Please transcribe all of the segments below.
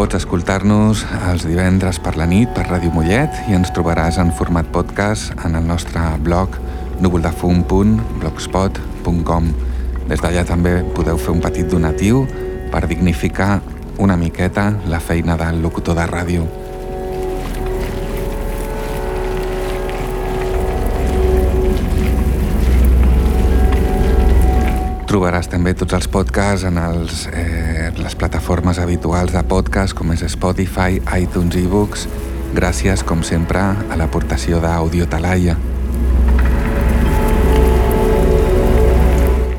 Pots escoltar-nos els divendres per la nit per Ràdio Mollet i ens trobaràs en format podcast en el nostre blog núvoldefum.blogspot.com Des d'allà també podeu fer un petit donatiu per dignificar una miqueta la feina del locutor de ràdio. Trobaràs també tots els podcasts en els, eh, les plataformes habituals de podcast com és Spotify, iTunes i ebooks gràcies, com sempre, a l'aportació d'Audio Talaia.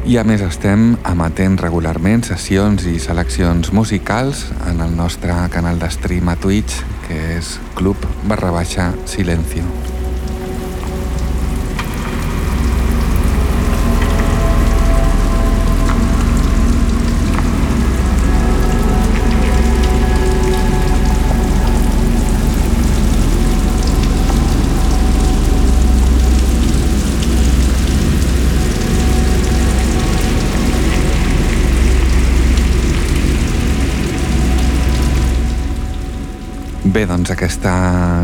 I a més estem emetent regularment sessions i seleccions musicals en el nostre canal de stream a Twitch, que és club barra baixa silencio. Bé, doncs aquesta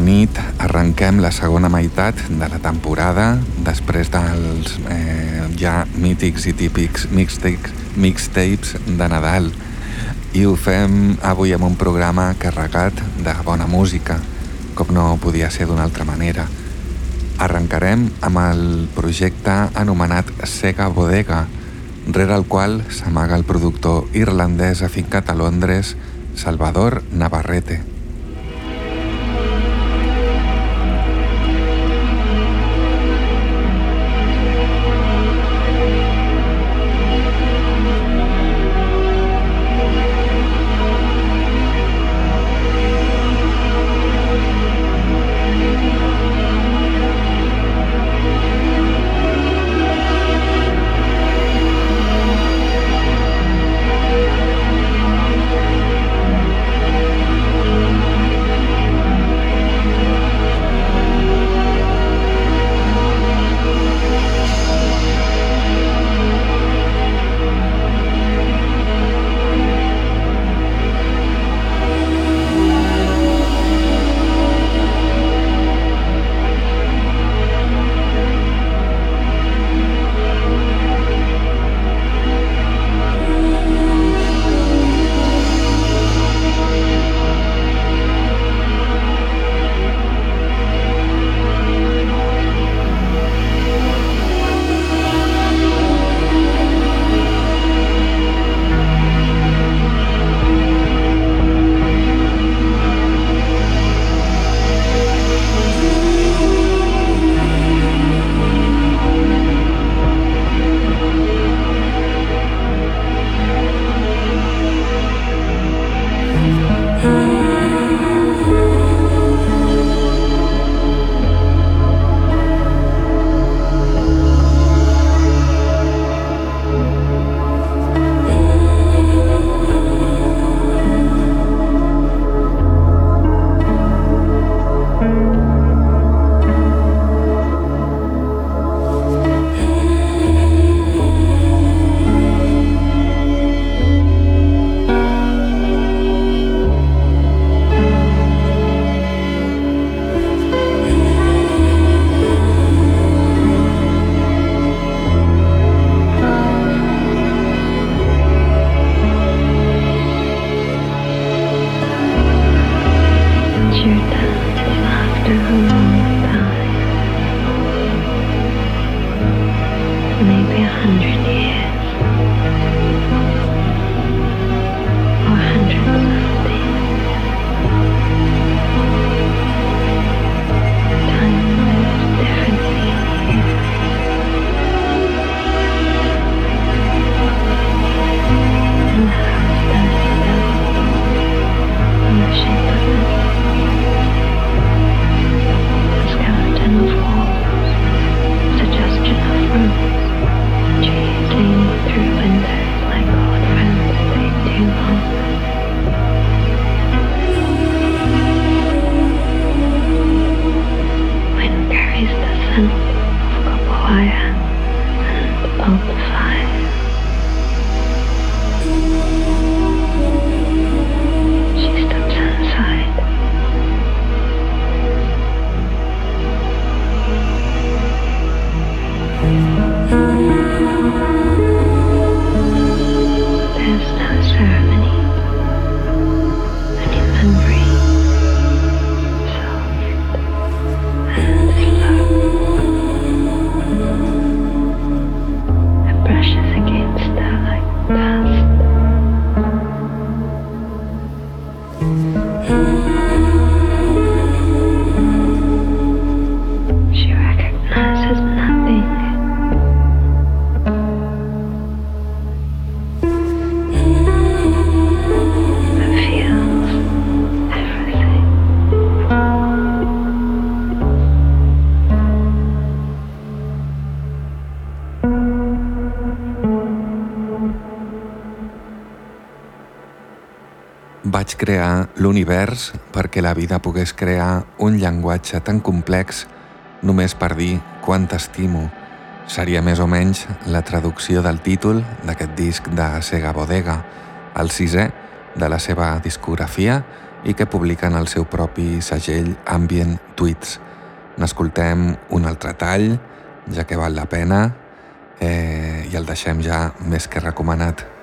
nit arrenquem la segona meitat de la temporada després dels eh, ja mítics i típics mixtapes, mixtapes de Nadal i ho fem avui amb un programa carregat de bona música, com no podia ser d'una altra manera. Arrencarem amb el projecte anomenat Sega Bodega, rere el qual s'amaga el productor irlandès afincat a Londres, Salvador Navarrete. L'univers perquè la vida pogués crear un llenguatge tan complex només per dir quant t'estimo. Seria més o menys la traducció del títol d'aquest disc de Sega Bodega, el sisè de la seva discografia i que publiquen el seu propi segell Ambient Tweets. N'escoltem un altre tall, ja que val la pena, eh, i el deixem ja més que recomanat.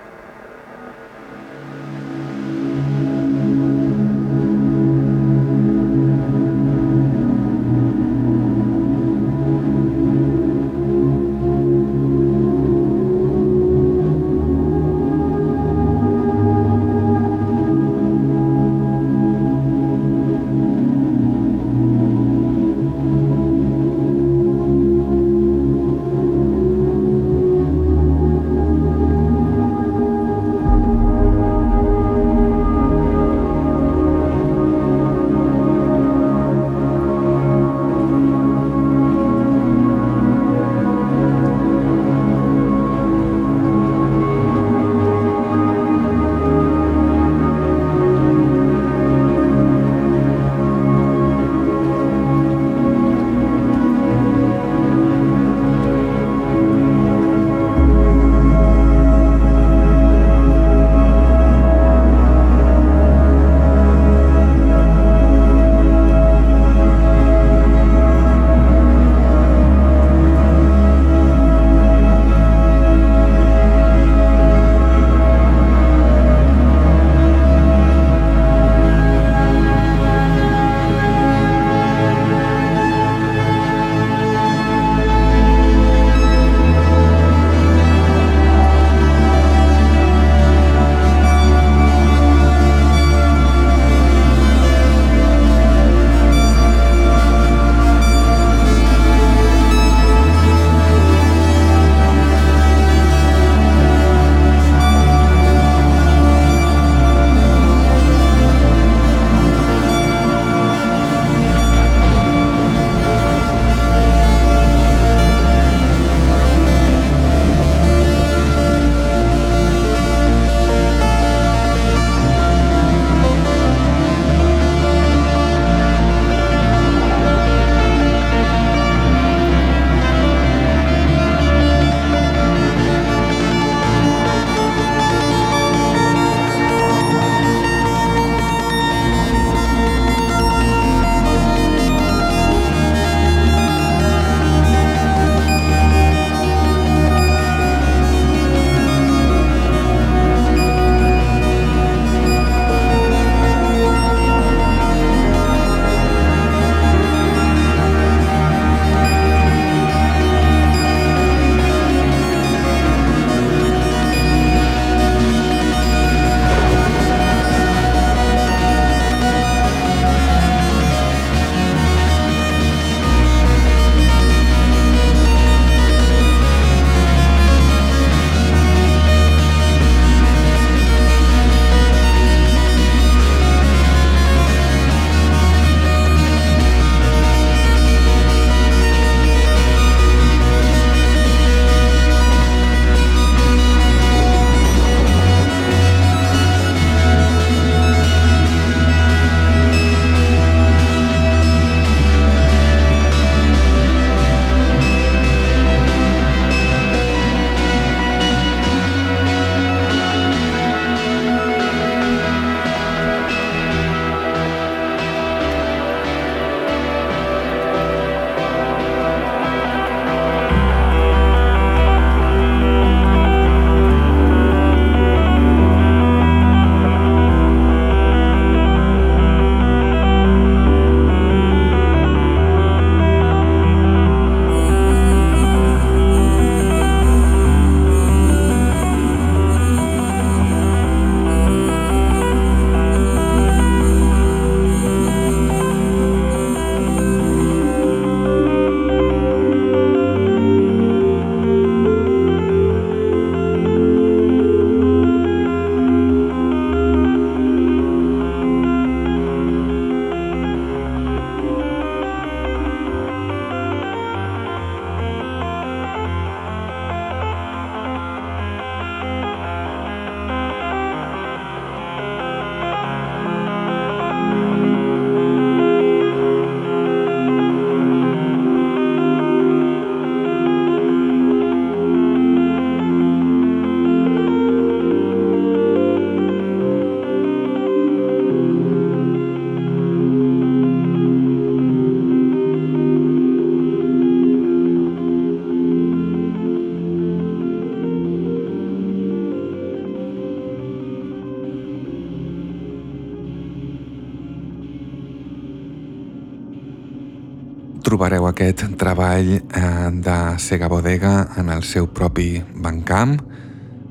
Aquest treball eh, de Sega Bodega en el seu propi Bandcamp,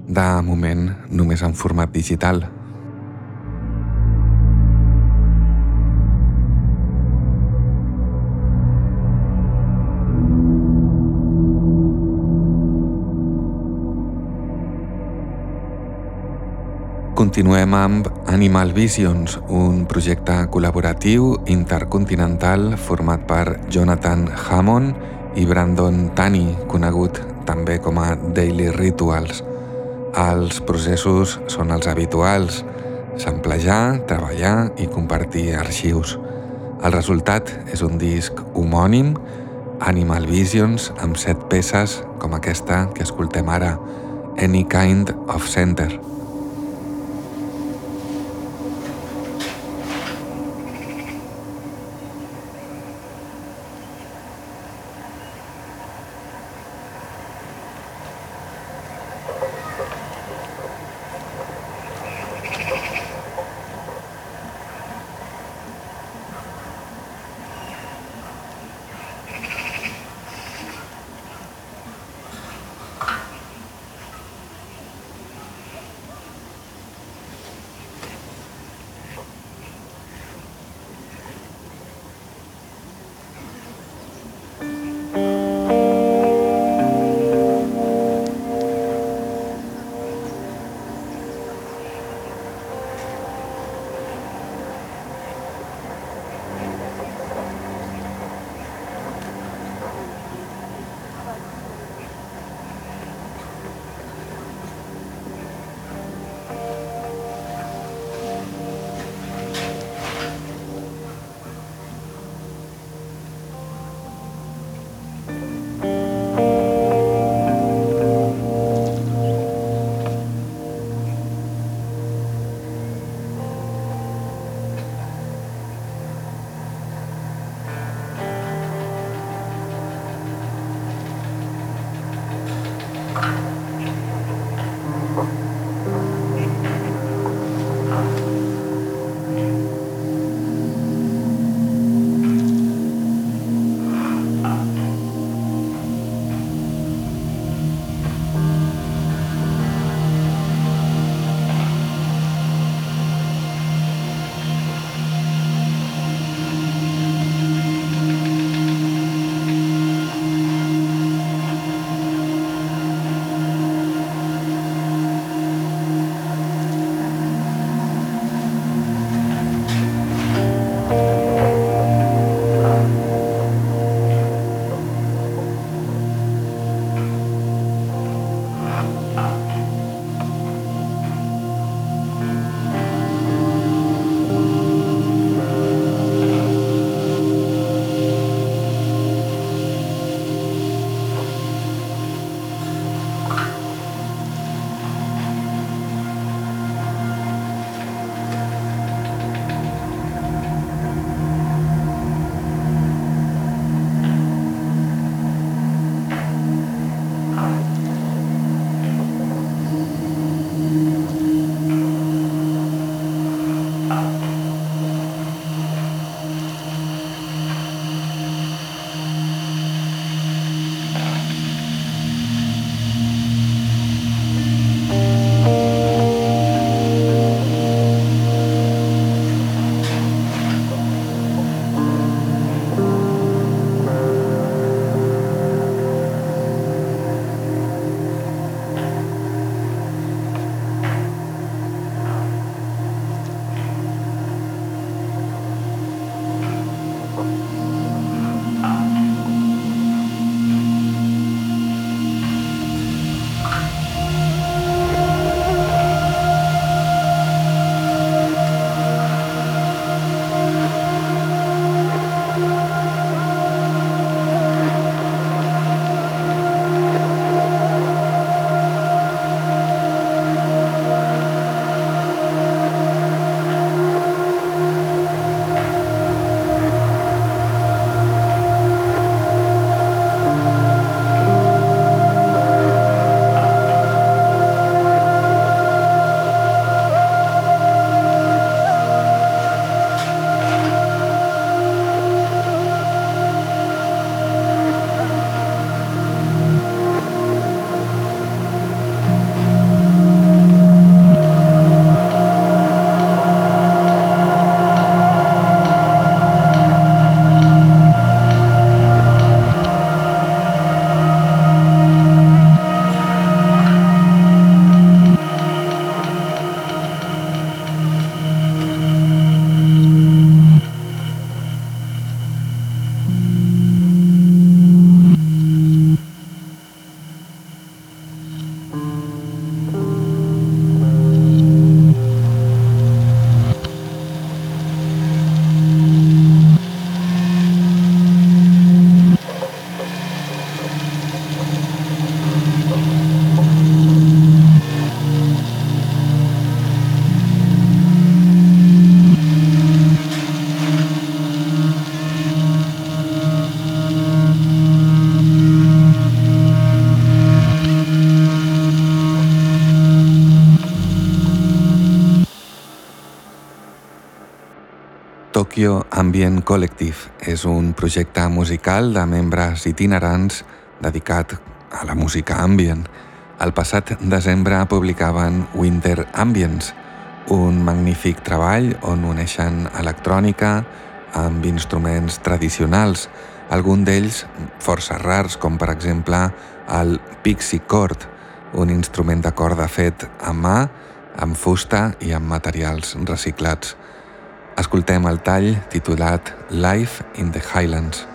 de moment només en format digital. Continuem amb Animal Visions, un projecte col·laboratiu intercontinental format per Jonathan Hammond i Brandon Tani, conegut també com a Daily Rituals. Els processos són els habituals, samplejar, treballar i compartir arxius. El resultat és un disc homònim, Animal Visions, amb set peces com aquesta que escoltem ara, Any Kind of Center. Tokyo Ambient Collective és un projecte musical de membres itinerants dedicat a la música ambient. El passat desembre publicaven Winter Ambience, un magnífic treball on uneixen electrònica amb instruments tradicionals, algun d'ells força rars, com per exemple el Pixie Chord, un instrument de corda fet a mà, amb fusta i amb materials reciclats. Escoltem el tall titulat Life in the Highlands.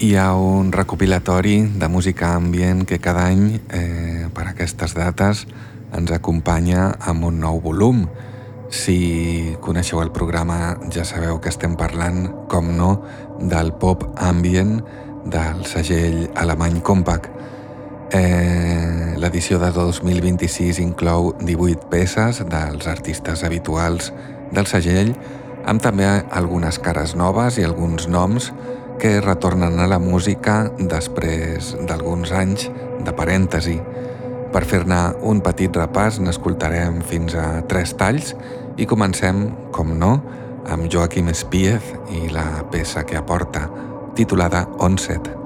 Hi ha un recopilatori de música ambient que cada any, eh, per aquestes dates, ens acompanya amb un nou volum. Si coneixeu el programa ja sabeu que estem parlant, com no, del pop ambient del segell alemany Compact. Eh, L'edició de 2026 inclou 18 peces dels artistes habituals del segell, amb també algunes cares noves i alguns noms que retornen a la música després d'alguns anys de parèntesi. Per fer-ne un petit repàs n'escoltarem fins a tres talls i comencem, com no, amb Joaquim Spiez i la peça que aporta, titulada Onset.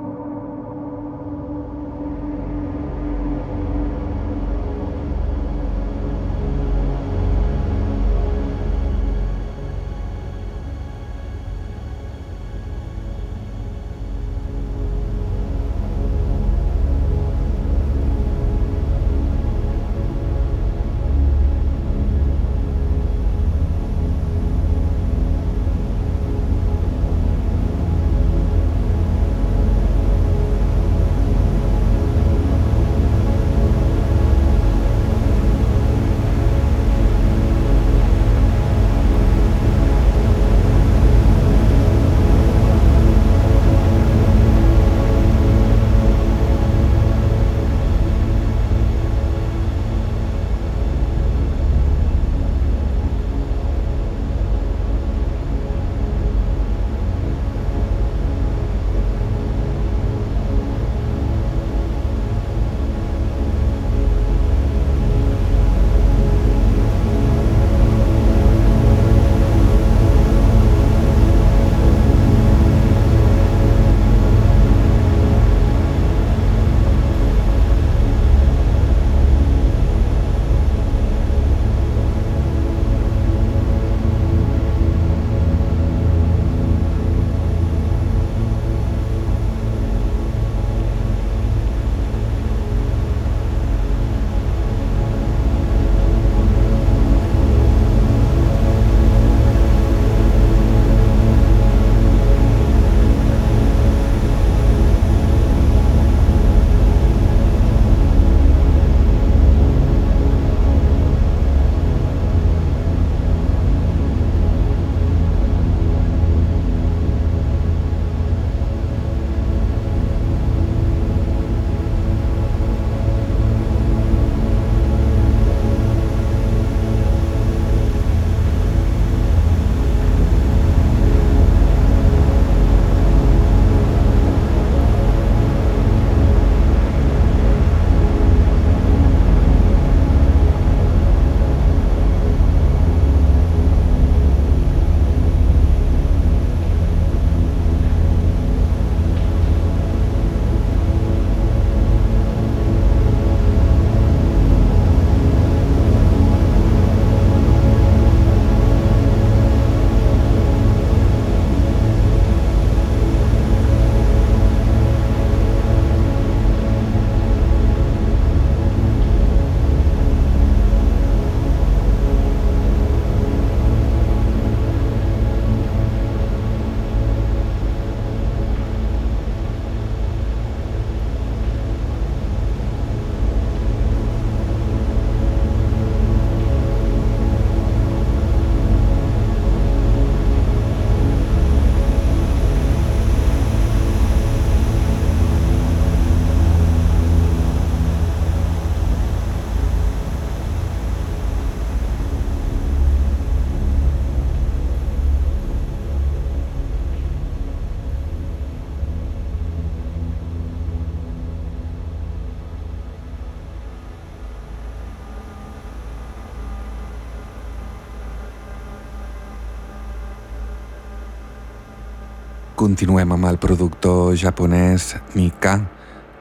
Continuem amb el productor japonès Mika,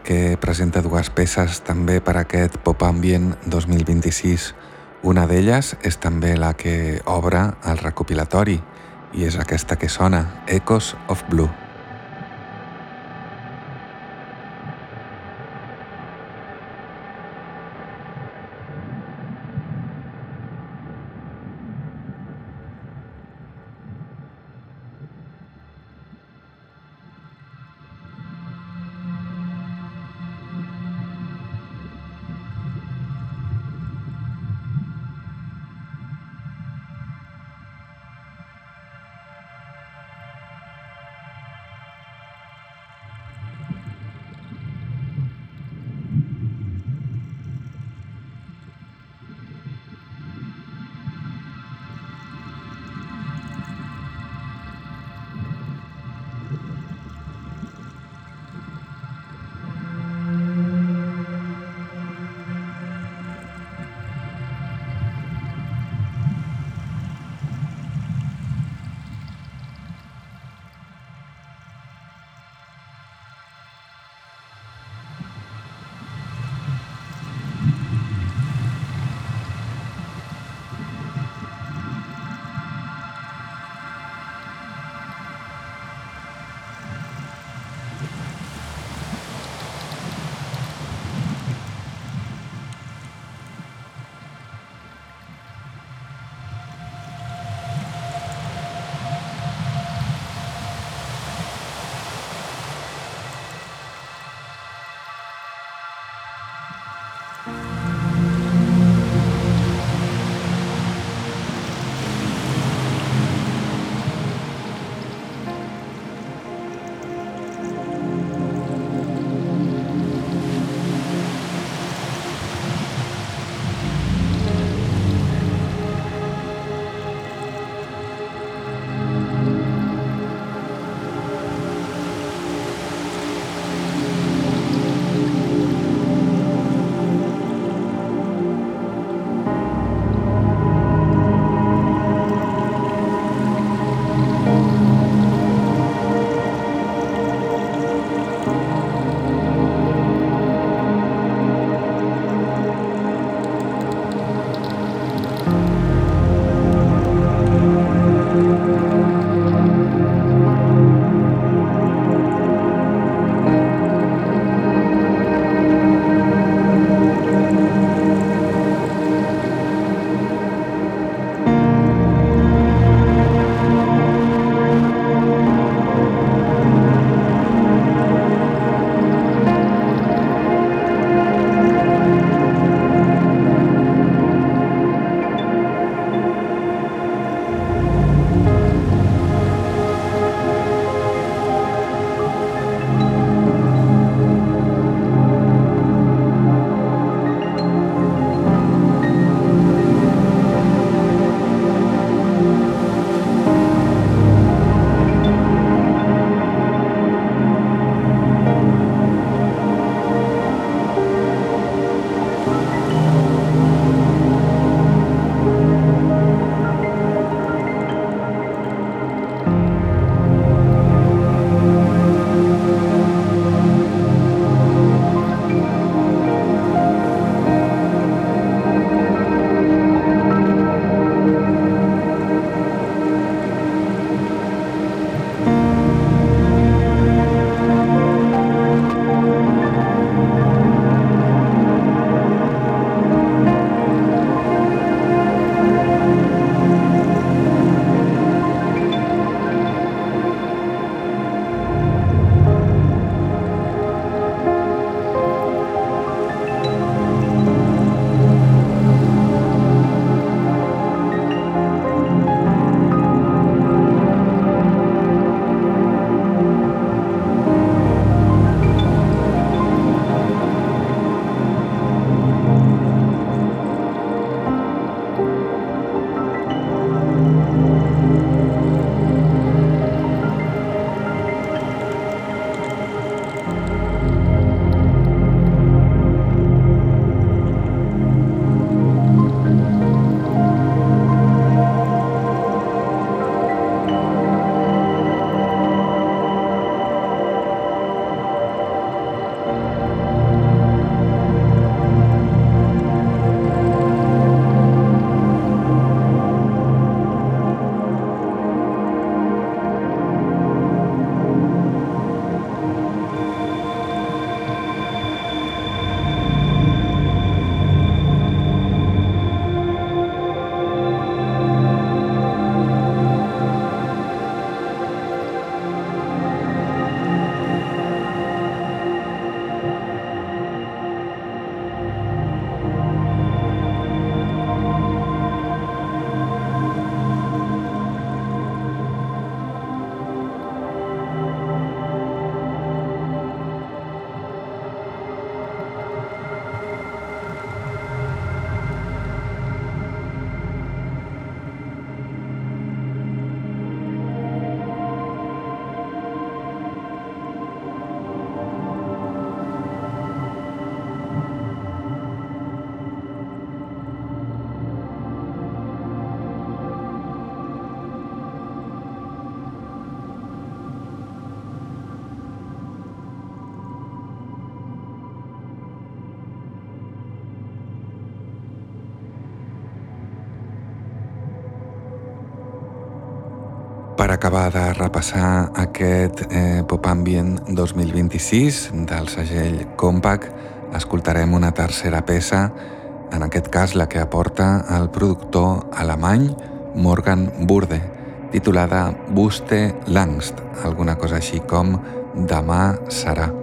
que presenta dues peces també per aquest Pop Ambient 2026. Una d'elles és també la que obre el recopilatori i és aquesta que sona, Echoes of Blue. Per acabar de repassar aquest eh, Pop Ambient 2026 del segell Compact, escoltarem una tercera peça, en aquest cas la que aporta el productor alemany Morgan Burde, titulada Buste Langst, alguna cosa així com Demà serà.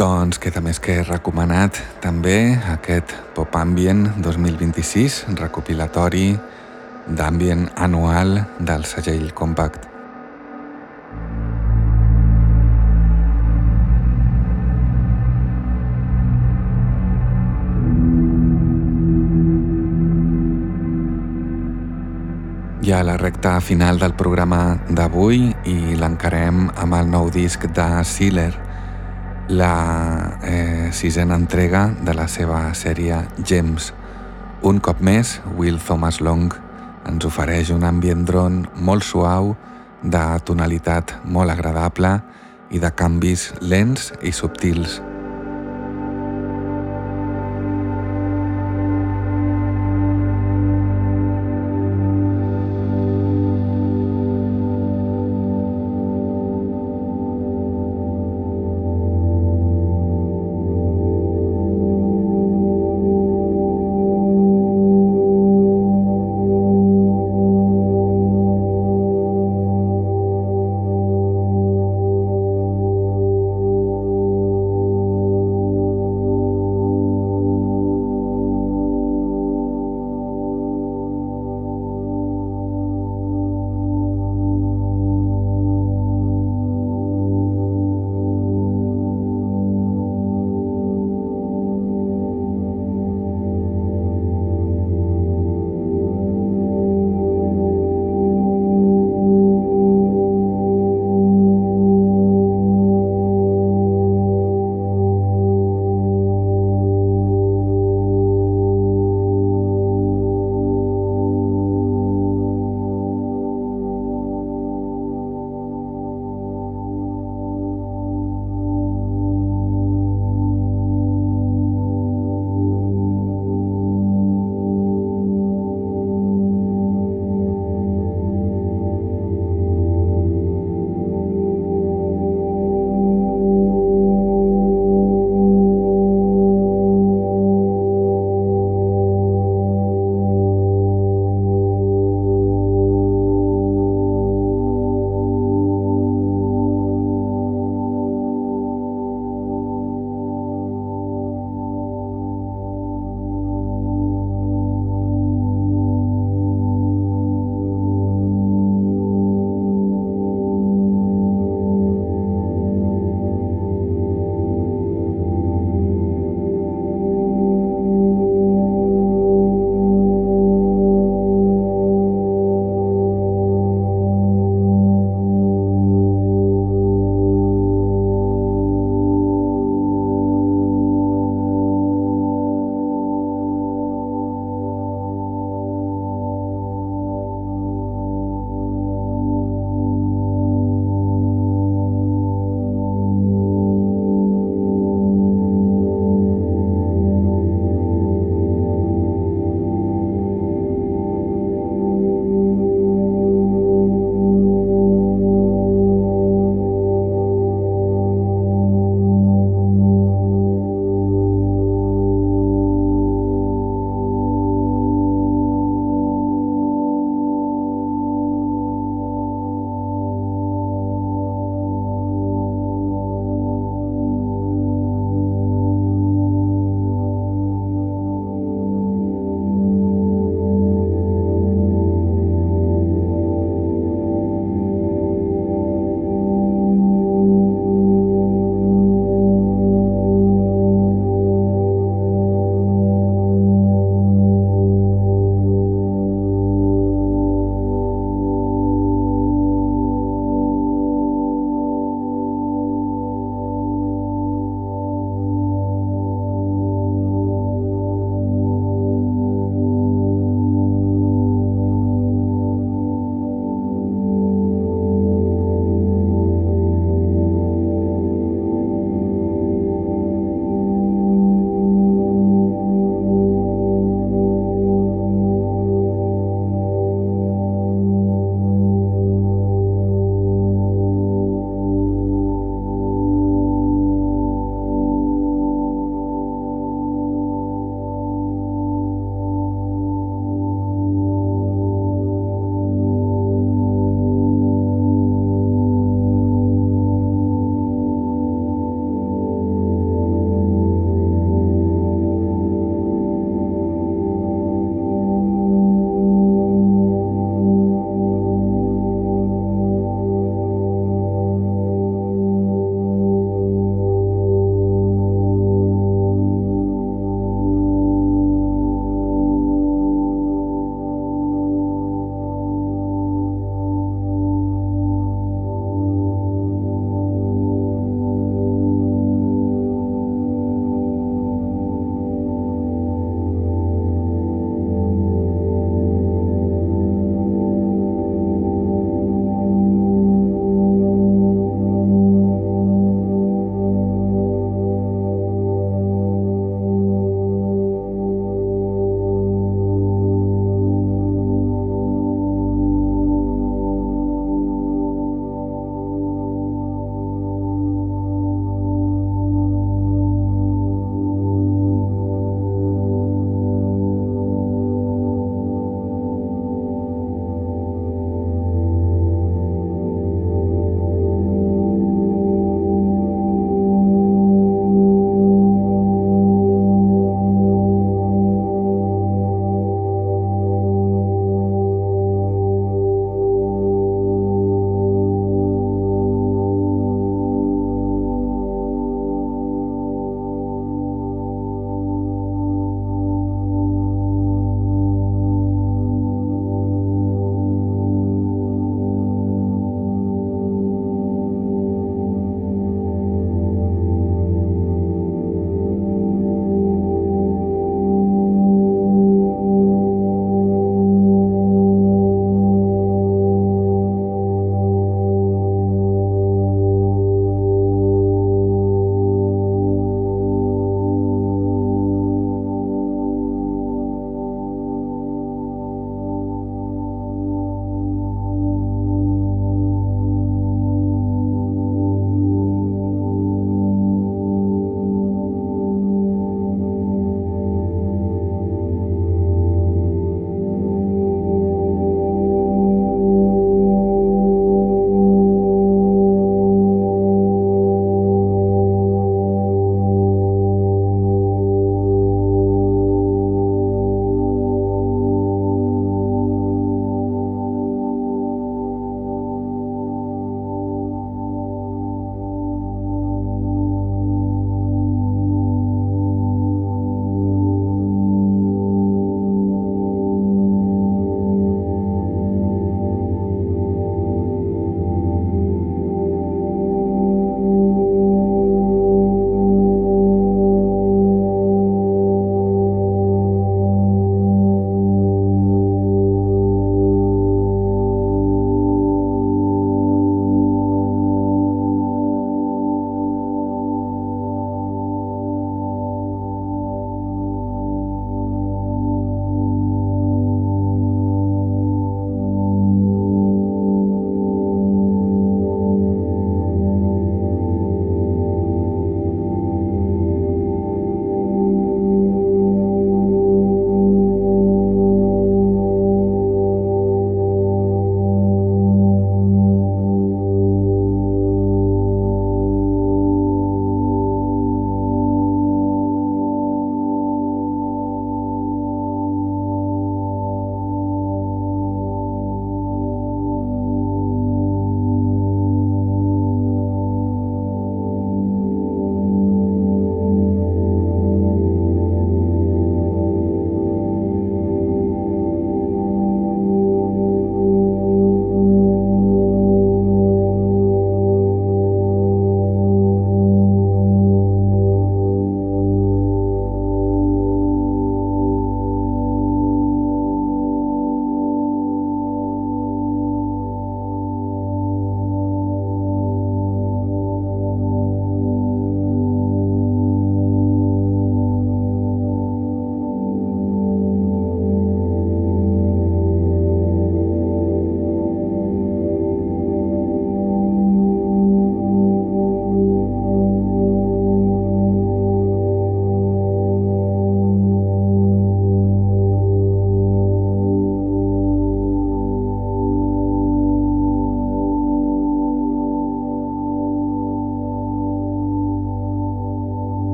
Doncs queda més que recomanat també aquest Pop Ambient 2026 recopilatori d'ambient anual del segell Compact. Ja a la recta final del programa d'avui i l'encarem amb el nou disc de Sealer, la eh, sisena entrega de la seva sèrie Gems. Un cop més, Will Thomas Long ens ofereix un ambient dron molt suau, de tonalitat molt agradable i de canvis lents i subtils.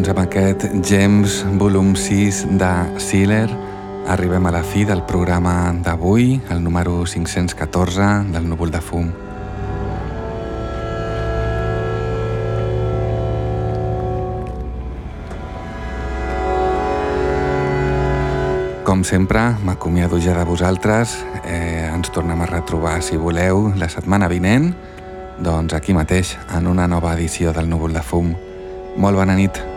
Doncs amb aquest James volum 6 de Sealer arribem a la fi del programa d'avui, el número 514 del Núvol de Fum. Com sempre, m'acomiado ja de vosaltres. Eh, ens tornem a retrobar, si voleu, la setmana vinent, doncs aquí mateix, en una nova edició del Núvol de Fum. Molt bona nit.